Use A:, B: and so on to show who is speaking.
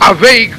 A: avec